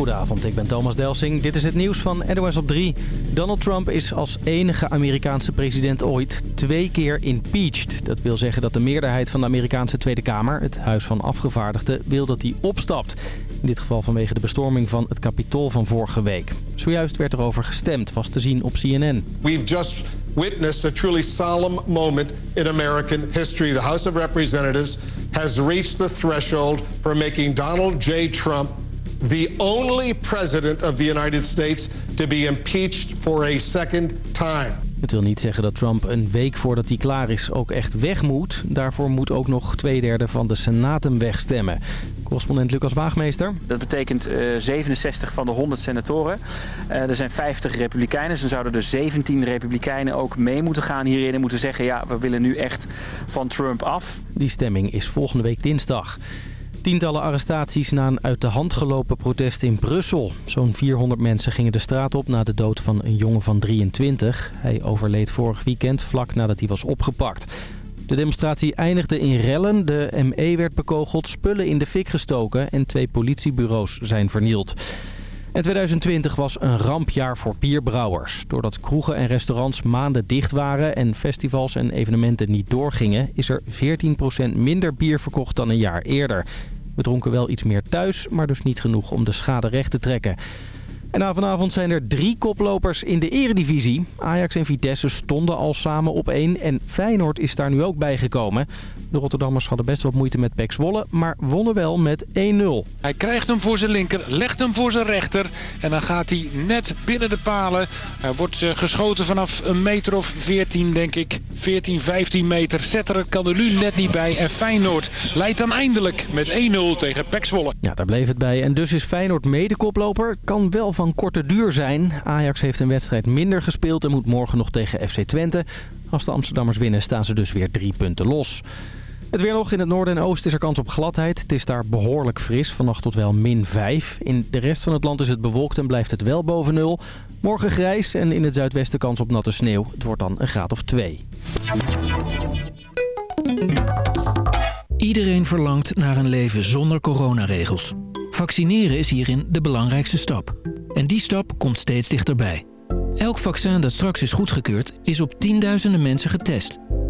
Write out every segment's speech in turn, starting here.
Goedenavond, ik ben Thomas Delsing. Dit is het nieuws van NOS op 3. Donald Trump is als enige Amerikaanse president ooit twee keer impeached. Dat wil zeggen dat de meerderheid van de Amerikaanse Tweede Kamer, het Huis van Afgevaardigden, wil dat hij opstapt. In dit geval vanwege de bestorming van het Capitool van vorige week. Zojuist werd erover gestemd, was te zien op CNN. We've just witnessed a truly solemn moment in American history. The House of Representatives has reached the threshold for making Donald J. Trump the only president of the United States to be impeached for a second time. Het wil niet zeggen dat Trump een week voordat hij klaar is ook echt weg moet. Daarvoor moet ook nog twee derde van de Senaat hem wegstemmen. Correspondent Lucas Waagmeester. Dat betekent uh, 67 van de 100 senatoren. Uh, er zijn 50 republikeinen. Dus dan zouden er 17 republikeinen ook mee moeten gaan hierin. En moeten zeggen, ja, we willen nu echt van Trump af. Die stemming is volgende week dinsdag. Tientallen arrestaties na een uit de hand gelopen protest in Brussel. Zo'n 400 mensen gingen de straat op na de dood van een jongen van 23. Hij overleed vorig weekend vlak nadat hij was opgepakt. De demonstratie eindigde in rellen. De ME werd bekogeld, spullen in de fik gestoken en twee politiebureaus zijn vernield. En 2020 was een rampjaar voor bierbrouwers. Doordat kroegen en restaurants maanden dicht waren en festivals en evenementen niet doorgingen... is er 14% minder bier verkocht dan een jaar eerder. We dronken wel iets meer thuis, maar dus niet genoeg om de schade recht te trekken. En vanavond zijn er drie koplopers in de eredivisie. Ajax en Vitesse stonden al samen op één en Feyenoord is daar nu ook bijgekomen. De Rotterdammers hadden best wat moeite met Pek Zwolle, maar wonnen wel met 1-0. Hij krijgt hem voor zijn linker, legt hem voor zijn rechter. En dan gaat hij net binnen de palen. Hij wordt eh, geschoten vanaf een meter of 14, denk ik. 14, 15 meter. Zetter kan er nu net niet bij. En Feyenoord leidt dan eindelijk met 1-0 tegen Pek. Ja, daar bleef het bij. En dus is Feyenoord mede koploper. Kan wel van korte duur zijn. Ajax heeft een wedstrijd minder gespeeld en moet morgen nog tegen FC Twente. Als de Amsterdammers winnen staan ze dus weer drie punten los. Het weer nog. In het noorden en oosten is er kans op gladheid. Het is daar behoorlijk fris. Vannacht tot wel min 5. In de rest van het land is het bewolkt en blijft het wel boven nul. Morgen grijs en in het zuidwesten kans op natte sneeuw. Het wordt dan een graad of 2. Iedereen verlangt naar een leven zonder coronaregels. Vaccineren is hierin de belangrijkste stap. En die stap komt steeds dichterbij. Elk vaccin dat straks is goedgekeurd is op tienduizenden mensen getest.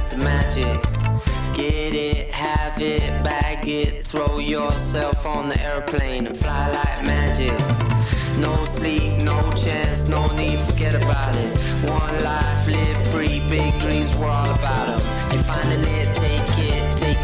of magic. Get it, have it, bag it, throw yourself on the airplane and fly like magic. No sleep, no chance, no need, forget about it. One life, live free, big dreams, we're all about them. You're finding it,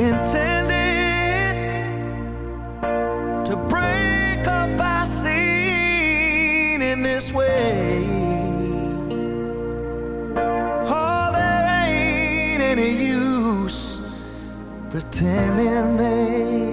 intended to break up our scene in this way. Oh, there ain't any use pretending, baby.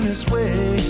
In this way.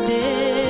Instead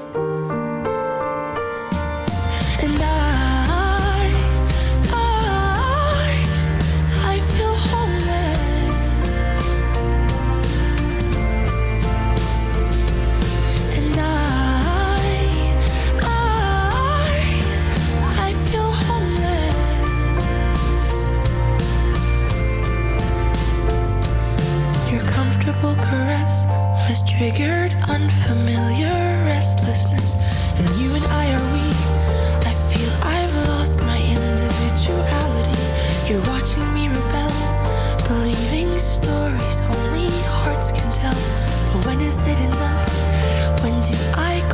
is it enough? When do I?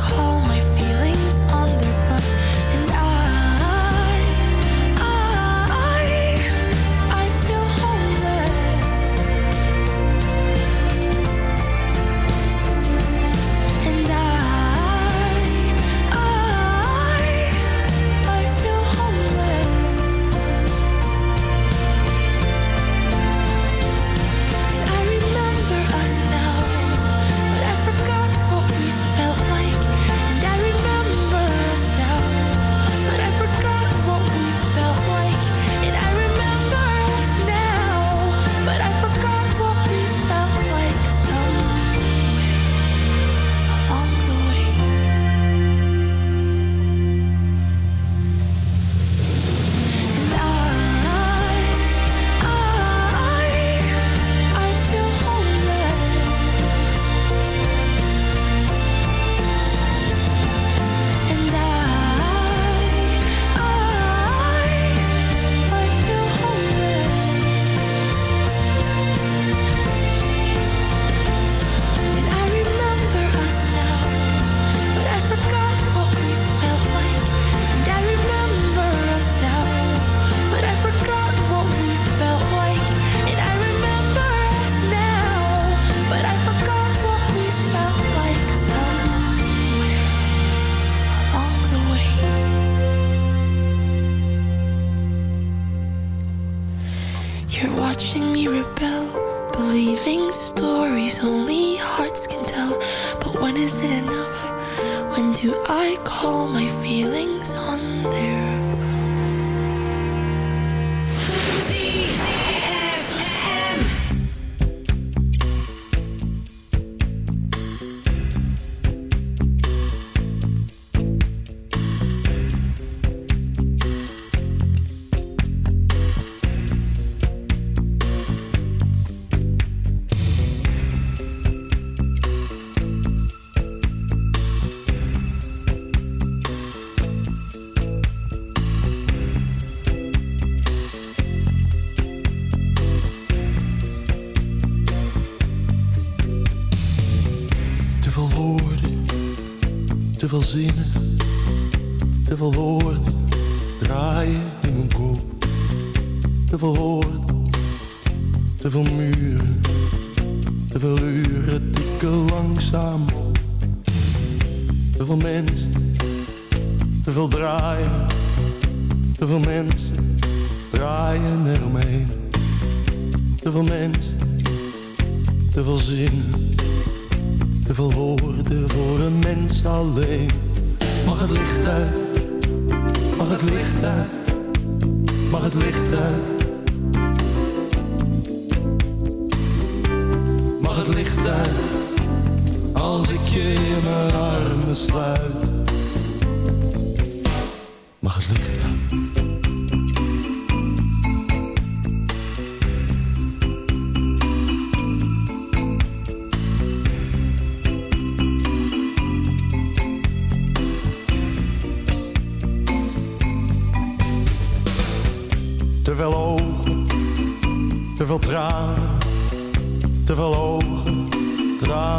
veel zinnen.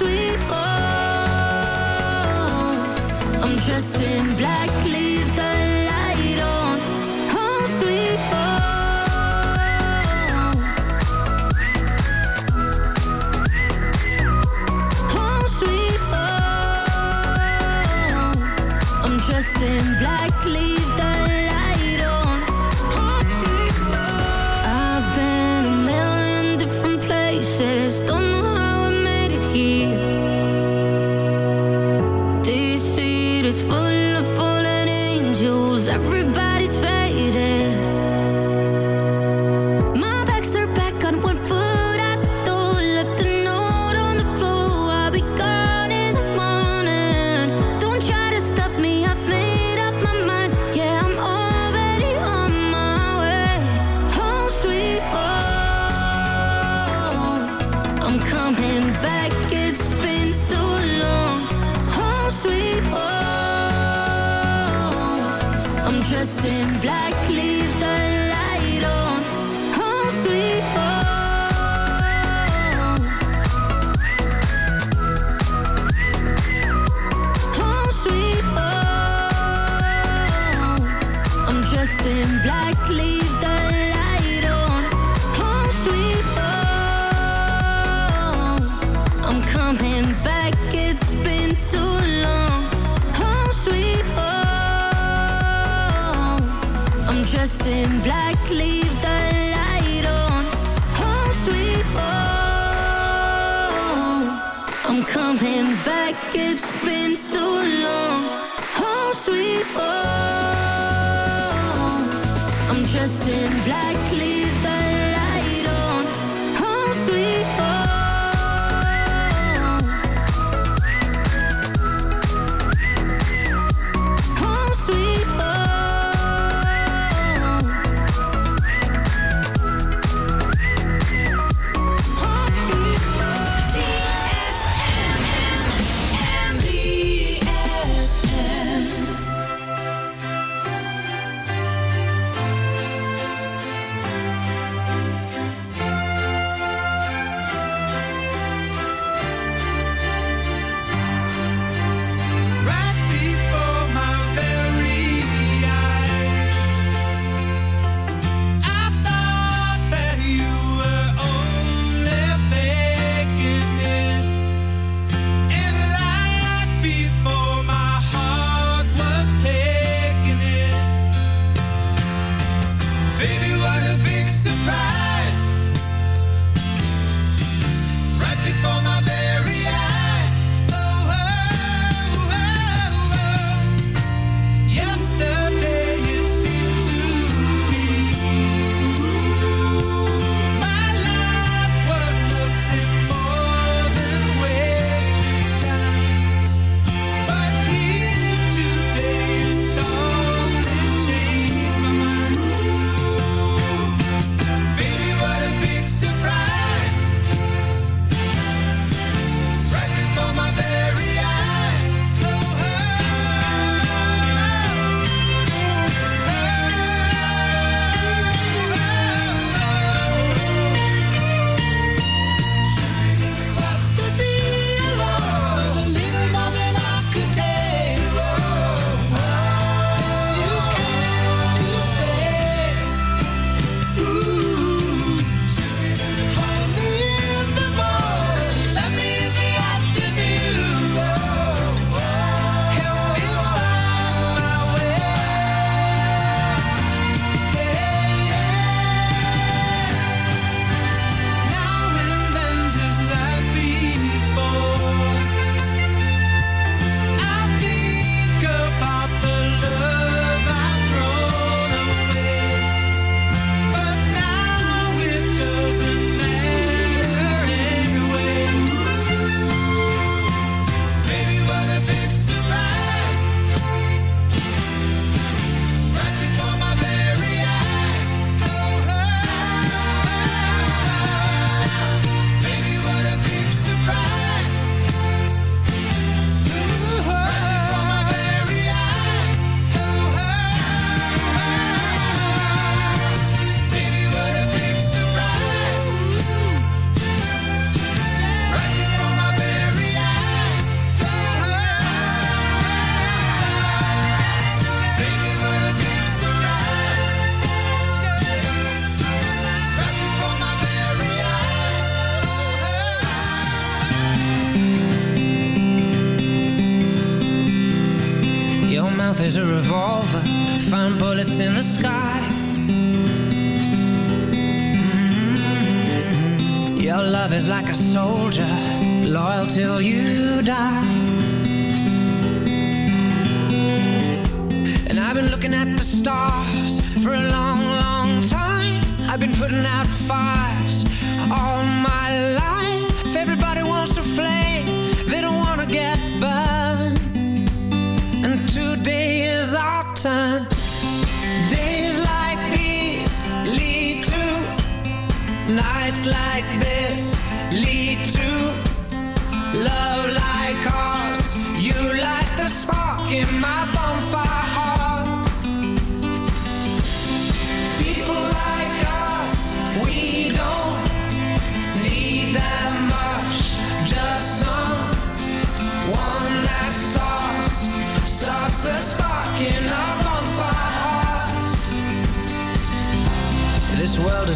sweet home. I'm dressed in black, please. back, it's been so long. I'm dressed in black, leather. Been looking at the stars for a long, long time. I've been putting out fires all my life.